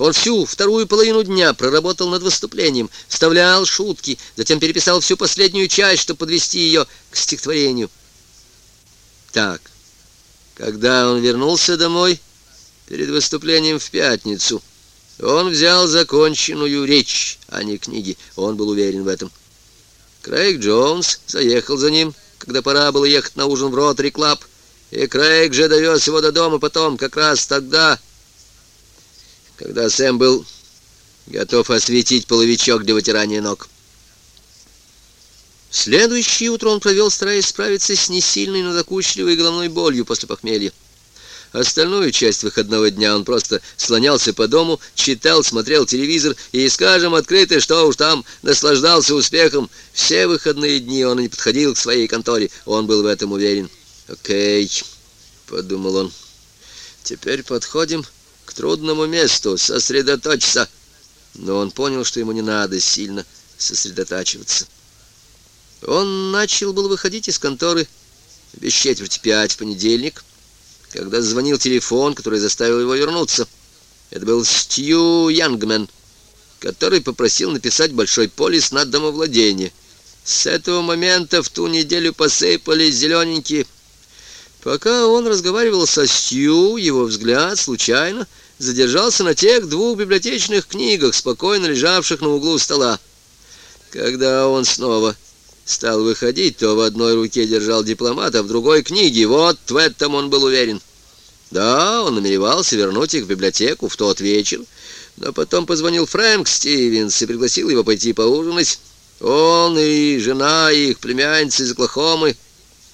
Он всю вторую половину дня проработал над выступлением, вставлял шутки, затем переписал всю последнюю часть, чтобы подвести ее к стихотворению. Так, когда он вернулся домой перед выступлением в пятницу, он взял законченную речь, а не книги. Он был уверен в этом. Крейг Джонс заехал за ним, когда пора было ехать на ужин в Ротари Клаб, и Крейг же довез его до дома потом, как раз тогда, когда Сэм был готов осветить половичок для вытирания ног. Следующее утро он провел, стараясь справиться с несильной, но докучливой головной болью после похмелья. Остальную часть выходного дня он просто слонялся по дому, читал, смотрел телевизор и, скажем открыто, что уж там, наслаждался успехом. Все выходные дни он не подходил к своей конторе, он был в этом уверен. «Окей», — подумал он, — «теперь подходим к трудному месту, сосредоточься». Но он понял, что ему не надо сильно сосредотачиваться. Он начал был выходить из конторы без четверти пять в понедельник, когда звонил телефон, который заставил его вернуться. Это был Стью Янгмен, который попросил написать большой полис на домовладение. С этого момента в ту неделю посыпались зелененькие. Пока он разговаривал со Стью, его взгляд случайно задержался на тех двух библиотечных книгах, спокойно лежавших на углу стола. Когда он снова стал выходить, то в одной руке держал дипломат, а в другой книги. Вот в этом он был уверен. Да, он намеревался вернуть их в библиотеку в тот вечер, но потом позвонил Фрэнк Стивенс и пригласил его пойти поужинать. Он и жена, и их племянница из Оклахомы,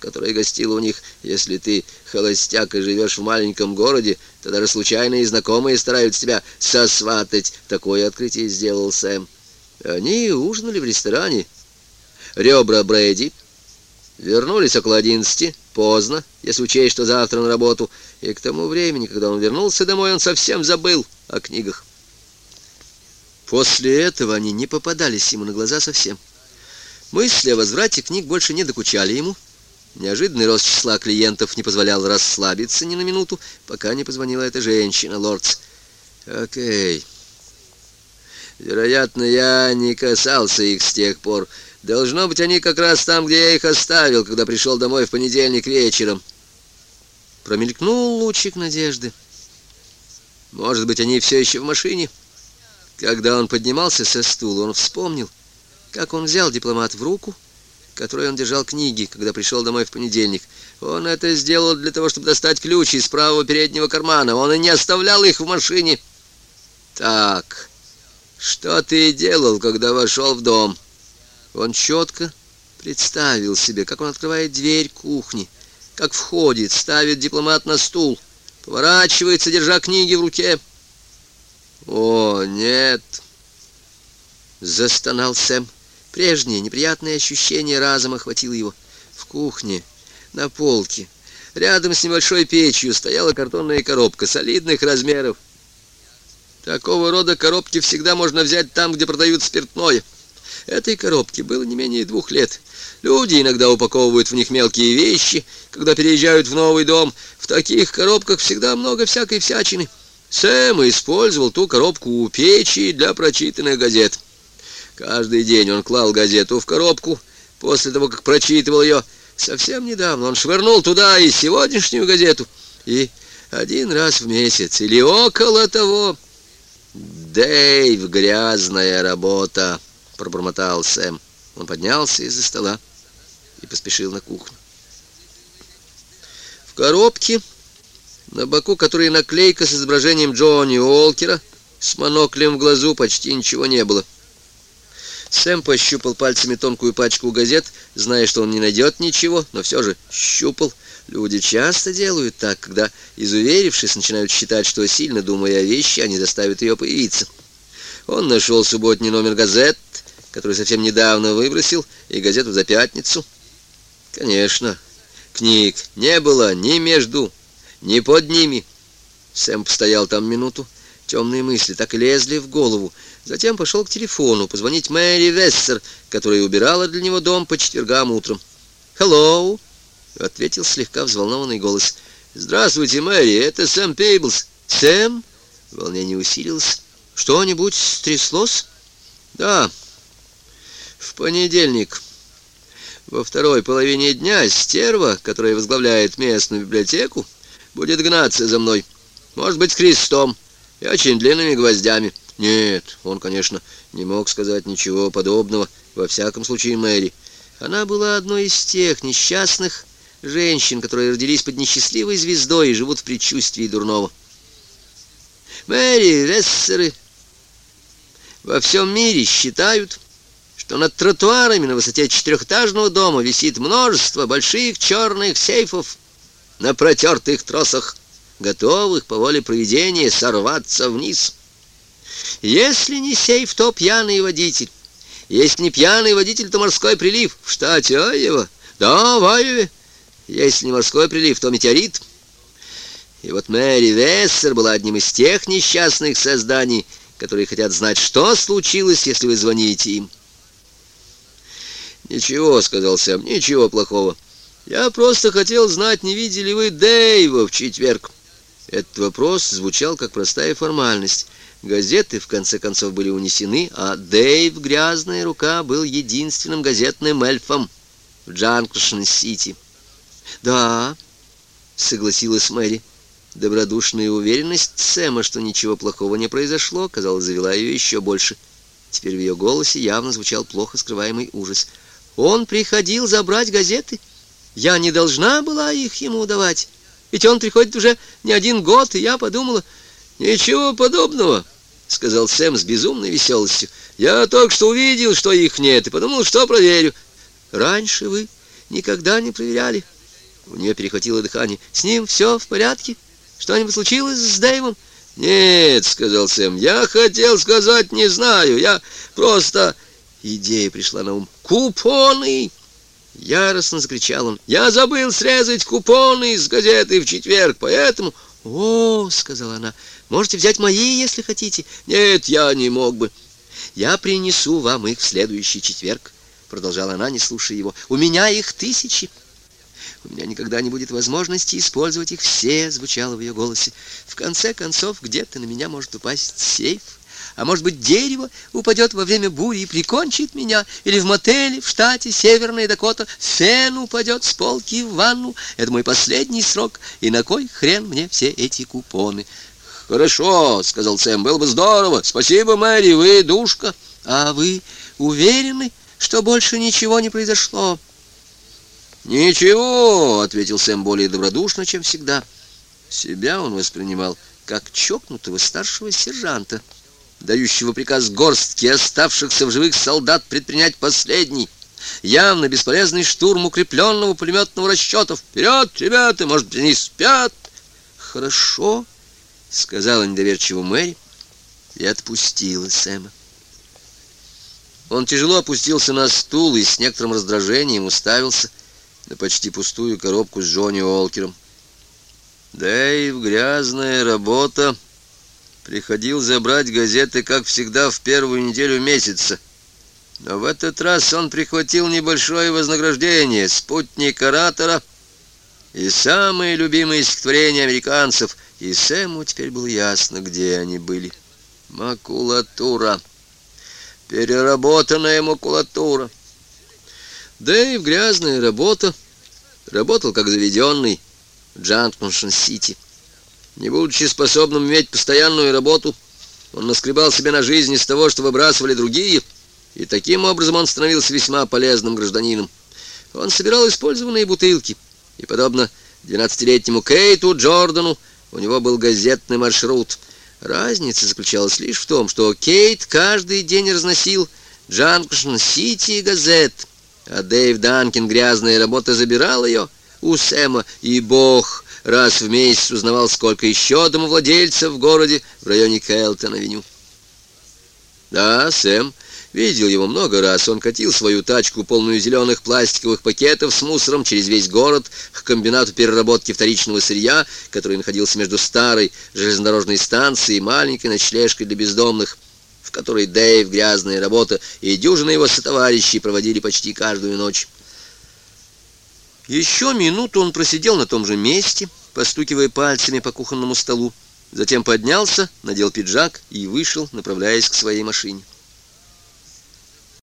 которая гостила у них. Если ты холостяк и живешь в маленьком городе, то даже случайные знакомые стараются тебя сосватать. Такое открытие сделал Сэм. Они ужинали в ресторане ребра Брэди. Вернулись около одиннадцати, поздно, если учесть, что завтра на работу. И к тому времени, когда он вернулся домой, он совсем забыл о книгах. После этого они не попадались ему на глаза совсем. Мысли о возврате книг больше не докучали ему. Неожиданный рост числа клиентов не позволял расслабиться ни на минуту, пока не позвонила эта женщина, лордс. «Окей. Вероятно, я не касался их с тех пор». Должно быть, они как раз там, где я их оставил, когда пришел домой в понедельник вечером. Промелькнул лучик надежды. Может быть, они все еще в машине? Когда он поднимался со стула, он вспомнил, как он взял дипломат в руку, которой он держал книги, когда пришел домой в понедельник. Он это сделал для того, чтобы достать ключи из правого переднего кармана. Он и не оставлял их в машине. Так, что ты делал, когда вошел в дом?» Он четко представил себе, как он открывает дверь кухни, как входит, ставит дипломат на стул, поворачивается, держа книги в руке. «О, нет!» — застонал Сэм. Прежнее неприятное ощущение разом охватило его. В кухне, на полке, рядом с небольшой печью стояла картонная коробка солидных размеров. Такого рода коробки всегда можно взять там, где продают спиртное. Этой коробке было не менее двух лет. Люди иногда упаковывают в них мелкие вещи, когда переезжают в новый дом. В таких коробках всегда много всякой всячины. Сэм использовал ту коробку у печи для прочитанных газет. Каждый день он клал газету в коробку после того, как прочитывал ее. Совсем недавно он швырнул туда и сегодняшнюю газету. И один раз в месяц или около того. Дэйв, грязная работа пробормотал Сэм. Он поднялся из-за стола и поспешил на кухню. В коробке, на боку которой наклейка с изображением Джонни Уолкера, с моноклем в глазу почти ничего не было. Сэм пощупал пальцами тонкую пачку газет, зная, что он не найдет ничего, но все же щупал. Люди часто делают так, когда, изуверившись, начинают считать, что, сильно думая о вещи, они заставят ее появиться. Он нашел субботний номер газет, который совсем недавно выбросил, и газету за пятницу. Конечно, книг не было ни между, ни под ними. Сэм постоял там минуту. Темные мысли так и лезли в голову. Затем пошел к телефону позвонить Мэри Вессер, которая убирала для него дом по четвергам утром. «Hello!» — ответил слегка взволнованный голос. «Здравствуйте, Мэри, это Сэм Пейблс». «Сэм?» — волнение усилилось. Что-нибудь стряслось? Да. В понедельник, во второй половине дня, стерва, которая возглавляет местную библиотеку, будет гнаться за мной. Может быть, с крестом очень длинными гвоздями. Нет, он, конечно, не мог сказать ничего подобного, во всяком случае Мэри. Она была одной из тех несчастных женщин, которые родились под несчастливой звездой и живут в предчувствии дурного. Мэри Рессеры во всем мире считают, что над тротуарами на высоте четырехэтажного дома висит множество больших черных сейфов на протертых тросах, готовых по воле проведения сорваться вниз. Если не сейф, то пьяный водитель. Если не пьяный водитель, то морской прилив в штате Айова. Да, в Айове. Если не морской прилив, то метеорит. И вот Мэри Вессер была одним из тех несчастных созданий, которые хотят знать, что случилось, если вы звоните им. «Ничего», — сказал Сэм, — «ничего плохого. Я просто хотел знать, не видели вы Дэйва в четверг». Этот вопрос звучал как простая формальность. Газеты, в конце концов, были унесены, а Дэйв, грязная рука, был единственным газетным эльфом в Джанкшн-Сити. «Да», — согласилась Мэри. Добродушная уверенность Сэма, что ничего плохого не произошло, казалось, завела ее еще больше. Теперь в ее голосе явно звучал плохо скрываемый ужас. «Он приходил забрать газеты. Я не должна была их ему давать. Ведь он приходит уже не один год, и я подумала...» «Ничего подобного», — сказал Сэм с безумной веселостью. «Я только что увидел, что их нет, и подумал, что проверю». «Раньше вы никогда не проверяли?» У нее перехватило дыхание. «С ним все в порядке? Что-нибудь случилось с Дэйвом?» «Нет», — сказал Сэм, — «я хотел сказать, не знаю, я просто...» Идея пришла на ум. «Купоны!» Яростно закричал он. «Я забыл срезать купоны из газеты в четверг, поэтому...» «О!» — сказала она. «Можете взять мои, если хотите». «Нет, я не мог бы». «Я принесу вам их в следующий четверг», — продолжала она, не слушая его. «У меня их тысячи». «У меня никогда не будет возможности использовать их все», — звучало в ее голосе. «В конце концов, где-то на меня может упасть сейф». А может быть, дерево упадет во время бури и прикончит меня, или в мотеле в штате Северная Дакота фен упадет с полки в ванну. Это мой последний срок, и на кой хрен мне все эти купоны? «Хорошо», — сказал Сэм, — «было бы здорово. Спасибо, Мэри, вы душка». «А вы уверены, что больше ничего не произошло?» «Ничего», — ответил Сэм более добродушно, чем всегда. Себя он воспринимал как чокнутого старшего сержанта дающего приказ горстке оставшихся в живых солдат предпринять последний, явно бесполезный штурм укрепленного пулеметного расчета. «Вперед, ребята! Может, они спят?» «Хорошо», — сказала недоверчиво Мэри и отпустила Сэма. Он тяжело опустился на стул и с некоторым раздражением уставился на почти пустую коробку с Джонни Олкером. «Дэйв, грязная работа», приходил забрать газеты, как всегда, в первую неделю месяца. Но в этот раз он прихватил небольшое вознаграждение, спутник оратора и самые любимые стихотворения американцев, и Сэму теперь было ясно, где они были. Макулатура. Переработанная макулатура. Дэйв, грязная работа, работал как заведенный в Джанкшн-Сити. Не будучи способным иметь постоянную работу, он наскребал себе на жизнь из того, что выбрасывали другие, и таким образом он становился весьма полезным гражданином. Он собирал использованные бутылки, и, подобно 12-летнему Кейту Джордану, у него был газетный маршрут. Разница заключалась лишь в том, что Кейт каждый день разносил Джанкшн-Сити газет, а Дэйв Данкин грязная работа забирал ее у Сэма, и бог раз в месяц узнавал, сколько еще домовладельцев в городе в районе Кэлтон-авеню. Да, Сэм видел его много раз. Он катил свою тачку, полную зеленых пластиковых пакетов с мусором, через весь город к комбинату переработки вторичного сырья, который находился между старой железнодорожной станцией и маленькой ночлежкой для бездомных, в которой Дэйв, грязная работа и дюжина его сотоварищей проводили почти каждую ночь. Еще минуту он просидел на том же месте, постукивая пальцами по кухонному столу, Затем поднялся, надел пиджак и вышел, направляясь к своей машине.